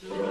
Sure.